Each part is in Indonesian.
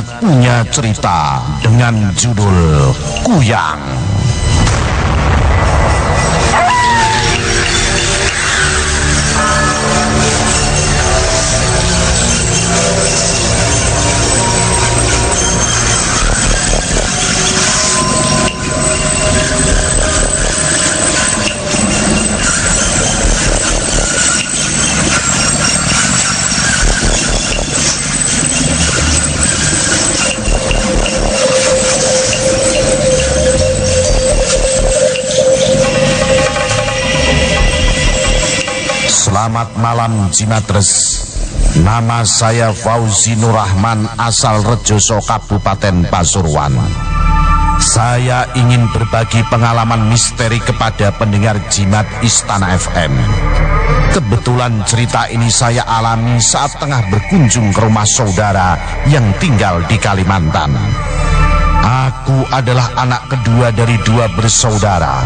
Punya cerita dengan judul Kuyang. Selamat malam Jimatres. Nama saya Fauzi Nurrahman asal Rejoso Kabupaten Pasuruan. Saya ingin berbagi pengalaman misteri kepada pendengar Jimat Istana FM Kebetulan cerita ini saya alami saat tengah berkunjung ke rumah saudara yang tinggal di Kalimantan. Aku adalah anak kedua dari dua bersaudara.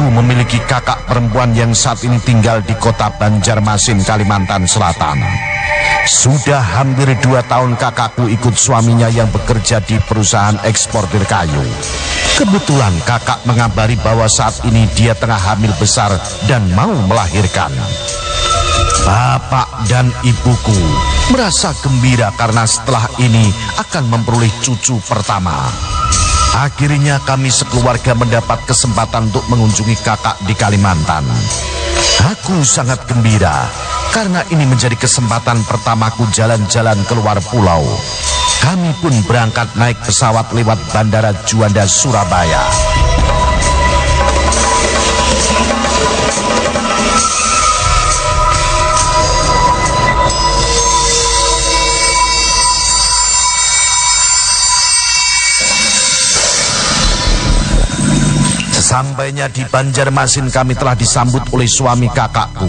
Aku memiliki kakak perempuan yang saat ini tinggal di kota Banjarmasin, Kalimantan Selatan. Sudah hampir dua tahun kakakku ikut suaminya yang bekerja di perusahaan eksportir kayu. Kebetulan kakak mengabari bahwa saat ini dia tengah hamil besar dan mau melahirkan. Bapak dan ibuku merasa gembira karena setelah ini akan memperoleh cucu pertama. Akhirnya kami sekeluarga mendapat kesempatan untuk mengunjungi kakak di Kalimantan. Aku sangat gembira karena ini menjadi kesempatan pertamaku jalan-jalan keluar pulau. Kami pun berangkat naik pesawat lewat Bandara Juanda, Surabaya. Sesampainya di Banjarmasin kami telah disambut oleh suami kakakku.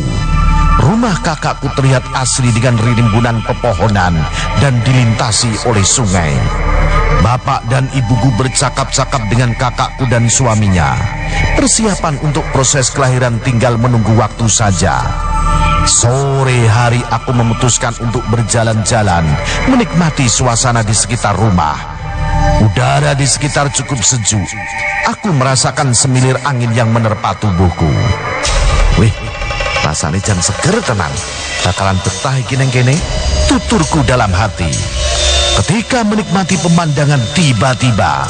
Rumah kakakku terlihat asli dengan rimbunan pepohonan dan dilintasi oleh sungai. Bapak dan ibuku bercakap-cakap dengan kakakku dan suaminya. Persiapan untuk proses kelahiran tinggal menunggu waktu saja. Sore hari aku memutuskan untuk berjalan-jalan, menikmati suasana di sekitar rumah. Udara di sekitar cukup sejuk. Aku merasakan semilir angin yang menerpa tubuhku. Wih, rasanya jan seger tenang. Bakalan betah iki tuturku dalam hati. Ketika menikmati pemandangan tiba-tiba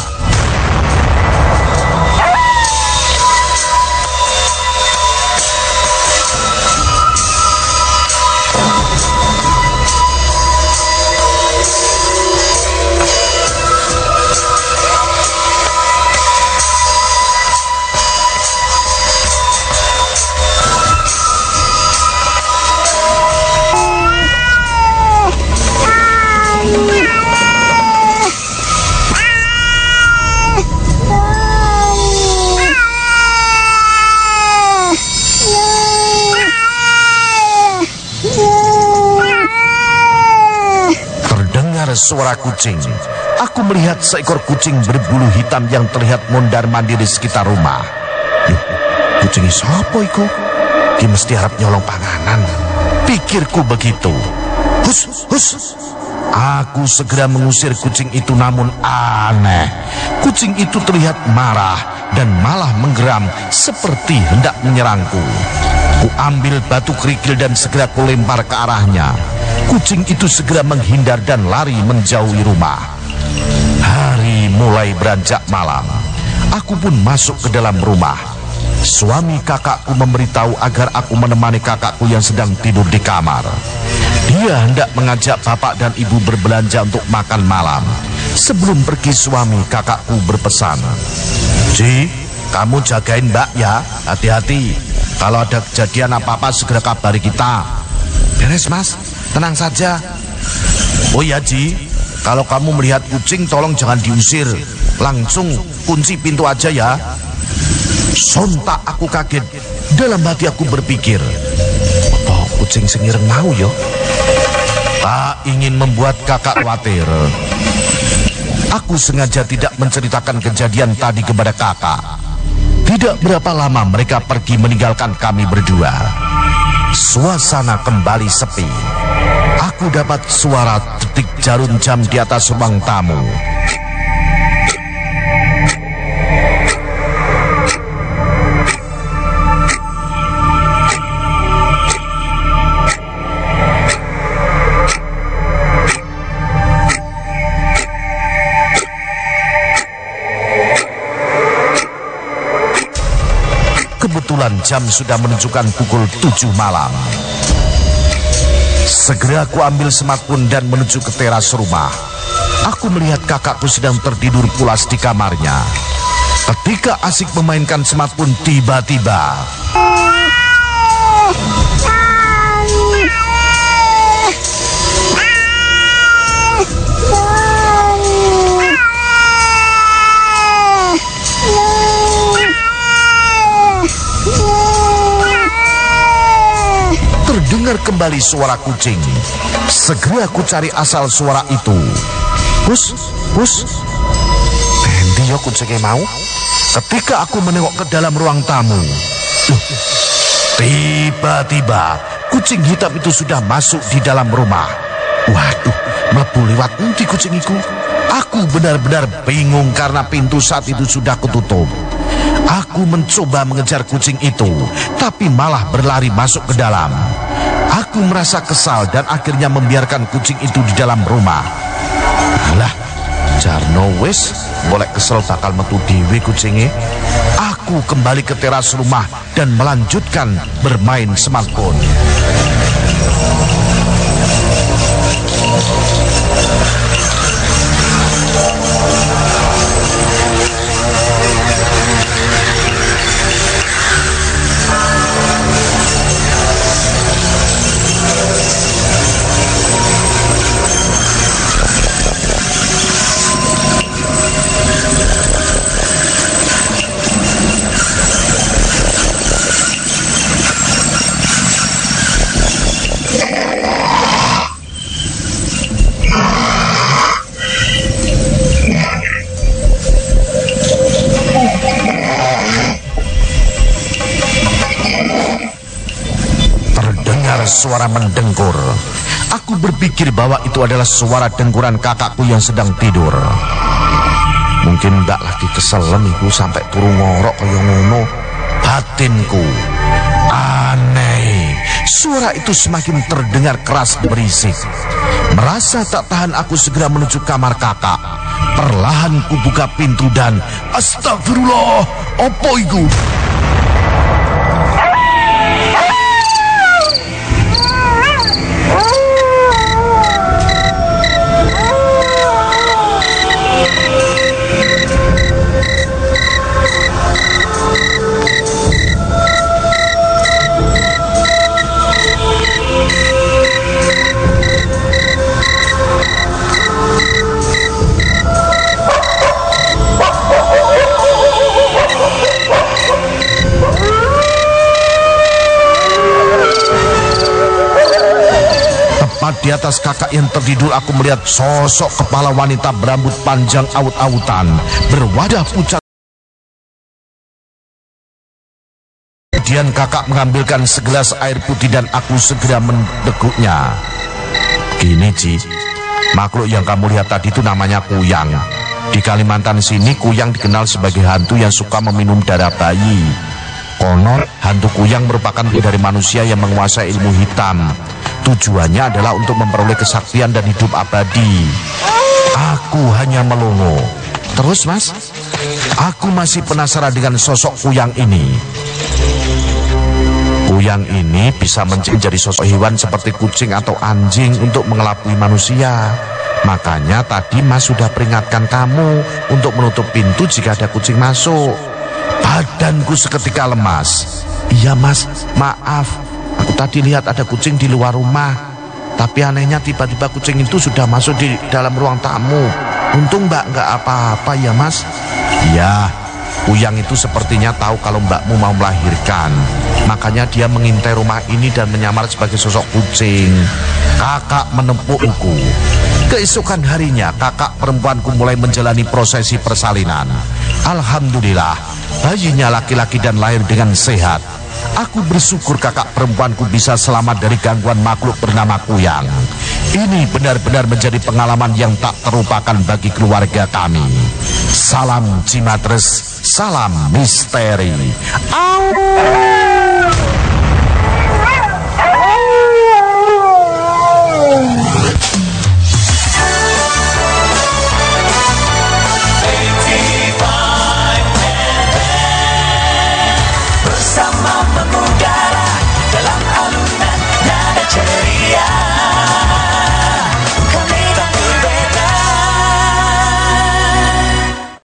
suara kucing. Aku melihat seekor kucing berbulu hitam yang terlihat mondar-mandir di sekitar rumah. Loh, kucing siapa iku? Dia mesti harap nyolong panganan. Pikirku begitu. Hus, hus. Aku segera mengusir kucing itu namun aneh. Kucing itu terlihat marah dan malah menggeram seperti hendak menyerangku. Ku ambil batu kerikil dan segera kulempar ke arahnya. Kucing itu segera menghindar dan lari menjauhi rumah. Hari mulai beranjak malam. Aku pun masuk ke dalam rumah. Suami kakakku memberitahu agar aku menemani kakakku yang sedang tidur di kamar. Dia hendak mengajak bapak dan ibu berbelanja untuk makan malam. Sebelum pergi suami kakakku berpesan. Ji, kamu jagain mbak ya, hati-hati. Kalau ada kejadian apa-apa segera kabari kita. Beres mas, tenang saja. Oh ya Ji, kalau kamu melihat kucing tolong jangan diusir. Langsung kunci pintu aja ya. Sontak aku kaget. Dalam hati aku berpikir, apa kucing sengireng mau yo? Tak ingin membuat kakak khawatir. Aku sengaja tidak menceritakan kejadian tadi kepada kakak. Tidak berapa lama mereka pergi meninggalkan kami berdua. Suasana kembali sepi. Aku aku dapat suara detik jarum jam di atas ruang tamu. Kebetulan jam sudah menunjukkan pukul 7 malam. Segera aku ambil smartphone dan menuju ke teras rumah. Aku melihat kakakku sedang tertidur pulas di kamarnya. Ketika asik memainkan smartphone tiba-tiba... kembali suara kucing. Segera aku cari asal suara itu. Hus, hus. Endi yo kucingnya mau? Ketika aku menengok ke dalam ruang tamu. Tiba-tiba kucing hitam itu sudah masuk di dalam rumah. Waduh, melebu lewat nanti kucing itu. Aku benar-benar bingung karena pintu saat itu sudah ketutup. Aku mencoba mengejar kucing itu, tapi malah berlari masuk ke dalam. Aku merasa kesal dan akhirnya membiarkan kucing itu di dalam rumah. Alah, Jarno wis, boleh kesel bakal metu dewi kucingnya. Aku kembali ke teras rumah dan melanjutkan bermain smartphone. Terdengar suara mendengkur. Aku berpikir bahwa itu adalah suara dengkuran kakakku yang sedang tidur. Mungkin mbak lagi kesel sampai turu ngorok kaya ngono. Batinku. Aneh. Suara itu semakin terdengar keras berisik. Merasa tak tahan aku segera menuju kamar kakak. Perlahan ku buka pintu dan astagfirullah, opo iku? Di atas kakak yang tertidur aku melihat sosok kepala wanita berambut panjang aut-autan berwadah pucat. Kemudian kakak mengambilkan segelas air putih dan aku segera mendeguknya. Gini Ci, makhluk yang kamu lihat tadi itu namanya kuyang. Di Kalimantan sini kuyang dikenal sebagai hantu yang suka meminum darah bayi. Konon hantu kuyang merupakan dari manusia yang menguasai ilmu hitam. Tujuannya adalah untuk memperoleh kesaktian dan hidup abadi. Aku hanya melongo. Terus mas, aku masih penasaran dengan sosok kuyang ini. Kuyang ini bisa menjadi sosok hewan seperti kucing atau anjing untuk mengelabui manusia. Makanya tadi mas sudah peringatkan kamu untuk menutup pintu jika ada kucing masuk. Badanku seketika lemas. Iya mas, maaf. Tadi lihat ada kucing di luar rumah. Tapi anehnya tiba-tiba kucing itu sudah masuk di dalam ruang tamu. Untung mbak nggak apa-apa ya mas. Iya, Kuyang itu sepertinya tahu kalau mbakmu mau melahirkan. Makanya dia mengintai rumah ini dan menyamar sebagai sosok kucing. Kakak menempukku. Keesokan harinya kakak perempuanku mulai menjalani prosesi persalinan. Alhamdulillah, bayinya laki-laki dan lahir dengan sehat. Aku bersyukur kakak perempuanku bisa selamat dari gangguan makhluk bernama Kuyang. Ini benar-benar menjadi pengalaman yang tak terlupakan bagi keluarga kami. Salam Cimatres, salam misteri.